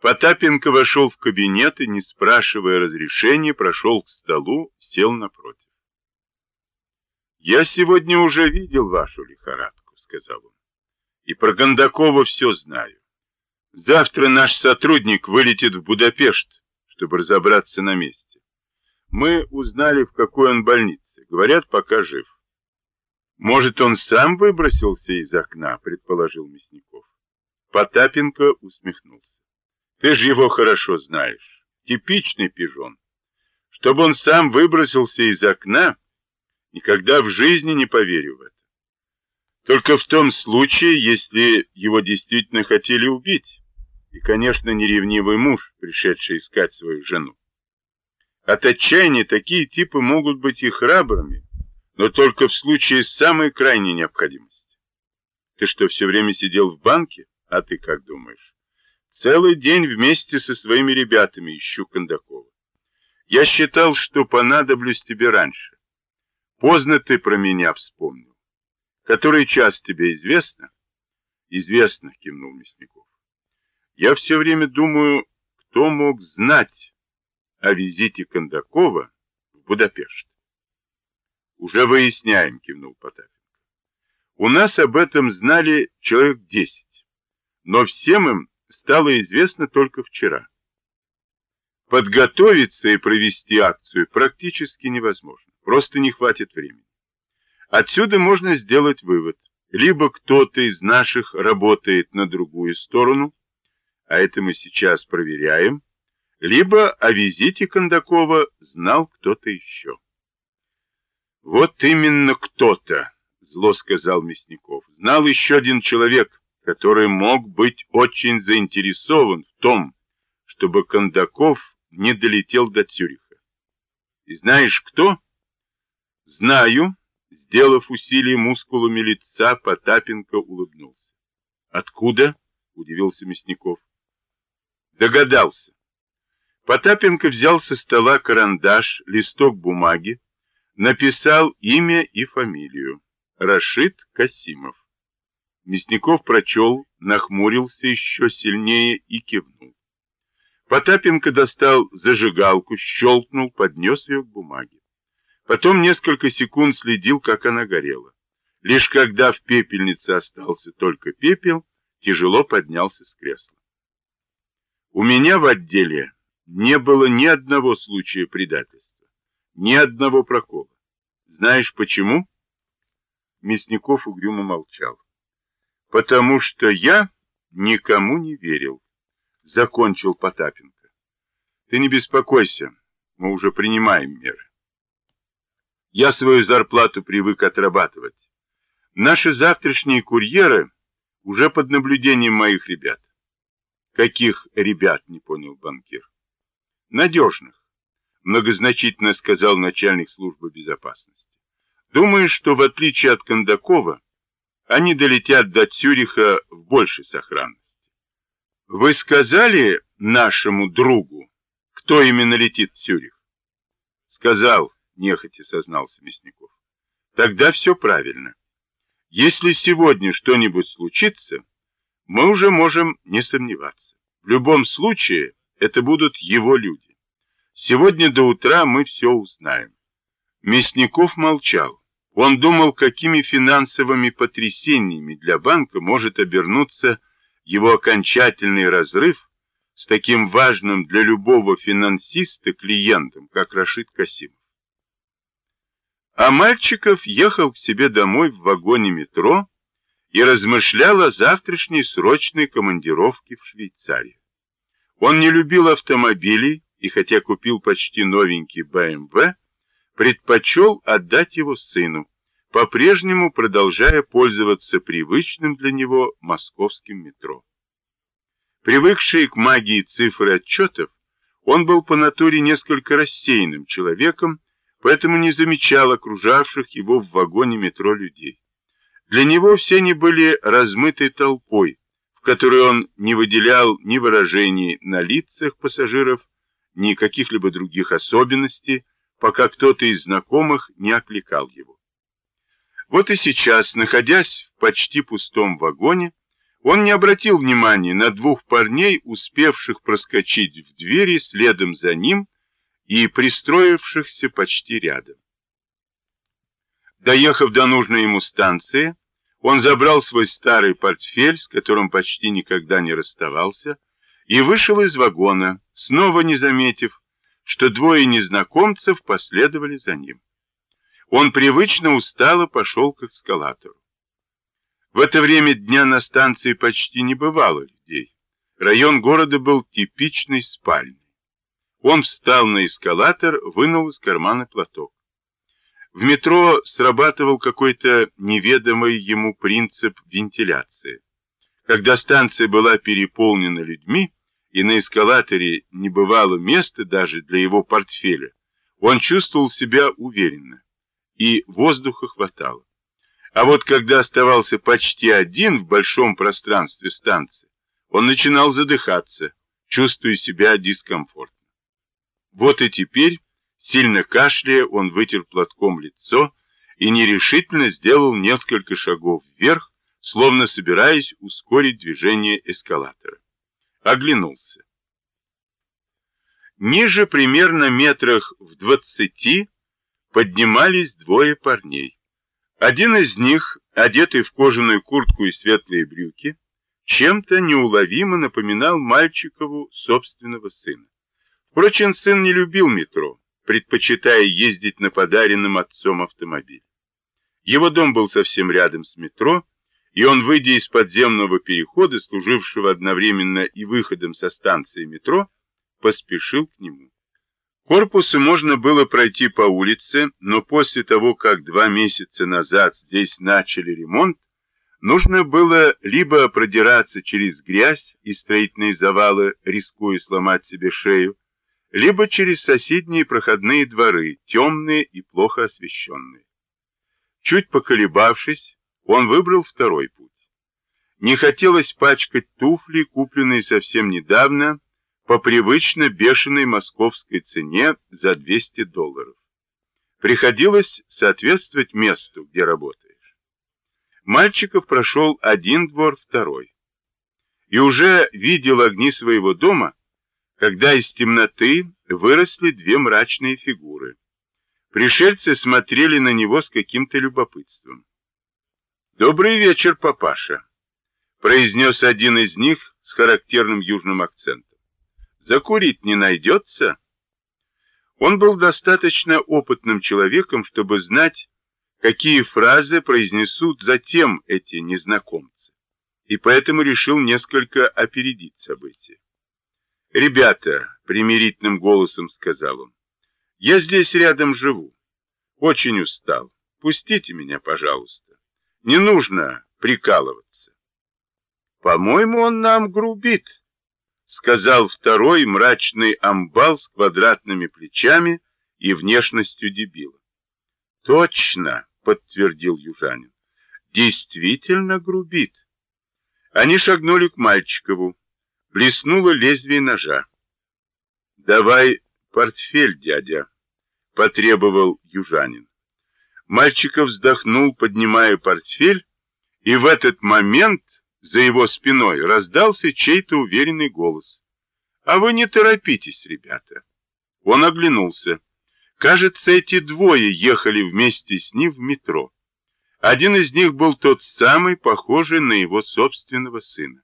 Потапенко вошел в кабинет и, не спрашивая разрешения, прошел к столу, сел напротив. «Я сегодня уже видел вашу лихорадку», — сказал он, — «и про Гондакова все знаю. Завтра наш сотрудник вылетит в Будапешт, чтобы разобраться на месте. Мы узнали, в какой он больнице. Говорят, пока жив. Может, он сам выбросился из окна, предположил Мясников. Потапенко усмехнулся. Ты же его хорошо знаешь. Типичный пижон. Чтобы он сам выбросился из окна, никогда в жизни не поверю в это. Только в том случае, если его действительно хотели убить. И, конечно, не ревнивый муж, пришедший искать свою жену. От отчаяния такие типы могут быть и храбрыми, но только в случае самой крайней необходимости. Ты что, все время сидел в банке? А ты как думаешь? Целый день вместе со своими ребятами ищу Кондакова. Я считал, что понадоблюсь тебе раньше. Поздно ты про меня вспомнил. Который час тебе известно? Известно, кивнул Мясников. Я все время думаю, кто мог знать о визите Кондакова в Будапешт. Уже выясняем, кивнул Потапенко. У нас об этом знали человек десять, но всем им стало известно только вчера. Подготовиться и провести акцию практически невозможно, просто не хватит времени. Отсюда можно сделать вывод. Либо кто-то из наших работает на другую сторону, а это мы сейчас проверяем, либо о визите Кондакова знал кто-то еще. Вот именно кто-то, зло сказал Мясников, знал еще один человек, который мог быть очень заинтересован в том, чтобы Кондаков не долетел до Цюриха. И знаешь кто? Знаю, сделав усилие мускулами лица, Потапенко улыбнулся. Откуда? Удивился Мясников. Догадался. Потапенко взял со стола карандаш, листок бумаги, написал имя и фамилию. Рашид Касимов. Мясников прочел, нахмурился еще сильнее и кивнул. Потапенко достал зажигалку, щелкнул, поднес ее к бумаге. Потом несколько секунд следил, как она горела. Лишь когда в пепельнице остался только пепел, тяжело поднялся с кресла. У меня в отделе не было ни одного случая предательства, ни одного прокола. Знаешь почему? Мясников угрюмо молчал. Потому что я никому не верил, закончил Потапенко. Ты не беспокойся, мы уже принимаем меры. Я свою зарплату привык отрабатывать. Наши завтрашние курьеры уже под наблюдением моих ребят. Каких ребят, не понял банкир. Надежных, многозначительно сказал начальник службы безопасности. Думаю, что в отличие от Кондакова, они долетят до Цюриха в большей сохранности. Вы сказали нашему другу, кто именно летит в Цюрих? Сказал, нехотя сознался Мясников. Тогда все правильно. Если сегодня что-нибудь случится, мы уже можем не сомневаться. В любом случае, это будут его люди. Сегодня до утра мы все узнаем. Мясников молчал. Он думал, какими финансовыми потрясениями для банка может обернуться его окончательный разрыв с таким важным для любого финансиста клиентом, как Рашид Касимов. А Мальчиков ехал к себе домой в вагоне метро и размышлял о завтрашней срочной командировке в Швейцарию. Он не любил автомобилей и, хотя купил почти новенький БМВ, предпочел отдать его сыну, по-прежнему продолжая пользоваться привычным для него московским метро. Привыкший к магии цифр и отчетов, он был по натуре несколько рассеянным человеком, поэтому не замечал окружавших его в вагоне метро людей. Для него все они были размытой толпой, в которой он не выделял ни выражений на лицах пассажиров, ни каких-либо других особенностей, пока кто-то из знакомых не окликал его. Вот и сейчас, находясь в почти пустом вагоне, Он не обратил внимания на двух парней, успевших проскочить в двери следом за ним и пристроившихся почти рядом. Доехав до нужной ему станции, он забрал свой старый портфель, с которым почти никогда не расставался, и вышел из вагона, снова не заметив, что двое незнакомцев последовали за ним. Он привычно устало пошел к эскалатору. В это время дня на станции почти не бывало людей. Район города был типичной спальней. Он встал на эскалатор, вынул из кармана платок. В метро срабатывал какой-то неведомый ему принцип вентиляции. Когда станция была переполнена людьми, и на эскалаторе не бывало места даже для его портфеля, он чувствовал себя уверенно, и воздуха хватало. А вот когда оставался почти один в большом пространстве станции, он начинал задыхаться, чувствуя себя дискомфортно. Вот и теперь, сильно кашляя, он вытер платком лицо и нерешительно сделал несколько шагов вверх, словно собираясь ускорить движение эскалатора. Оглянулся. Ниже, примерно метрах в двадцати, поднимались двое парней. Один из них, одетый в кожаную куртку и светлые брюки, чем-то неуловимо напоминал мальчикову собственного сына. Впрочем, сын не любил метро, предпочитая ездить на подаренном отцом автомобиле. Его дом был совсем рядом с метро, и он, выйдя из подземного перехода, служившего одновременно и выходом со станции метро, поспешил к нему. Корпусу можно было пройти по улице, но после того, как два месяца назад здесь начали ремонт, нужно было либо продираться через грязь и строительные завалы, рискуя сломать себе шею, либо через соседние проходные дворы, темные и плохо освещенные. Чуть поколебавшись, он выбрал второй путь. Не хотелось пачкать туфли, купленные совсем недавно, по привычно бешеной московской цене за 200 долларов. Приходилось соответствовать месту, где работаешь. Мальчиков прошел один двор, второй. И уже видел огни своего дома, когда из темноты выросли две мрачные фигуры. Пришельцы смотрели на него с каким-то любопытством. «Добрый вечер, папаша», — произнес один из них с характерным южным акцентом. Закурить не найдется? Он был достаточно опытным человеком, чтобы знать, какие фразы произнесут затем эти незнакомцы, и поэтому решил несколько опередить события. «Ребята», — примирительным голосом сказал он, — «я здесь рядом живу. Очень устал. Пустите меня, пожалуйста. Не нужно прикалываться». «По-моему, он нам грубит», сказал второй мрачный амбал с квадратными плечами и внешностью дебила. Точно, подтвердил южанин. Действительно грубит. Они шагнули к Мальчикову. Блеснуло лезвие ножа. Давай портфель, дядя, потребовал южанин. Мальчиков вздохнул, поднимая портфель, и в этот момент за его спиной раздался чей-то уверенный голос. «А вы не торопитесь, ребята!» Он оглянулся. Кажется, эти двое ехали вместе с ним в метро. Один из них был тот самый, похожий на его собственного сына.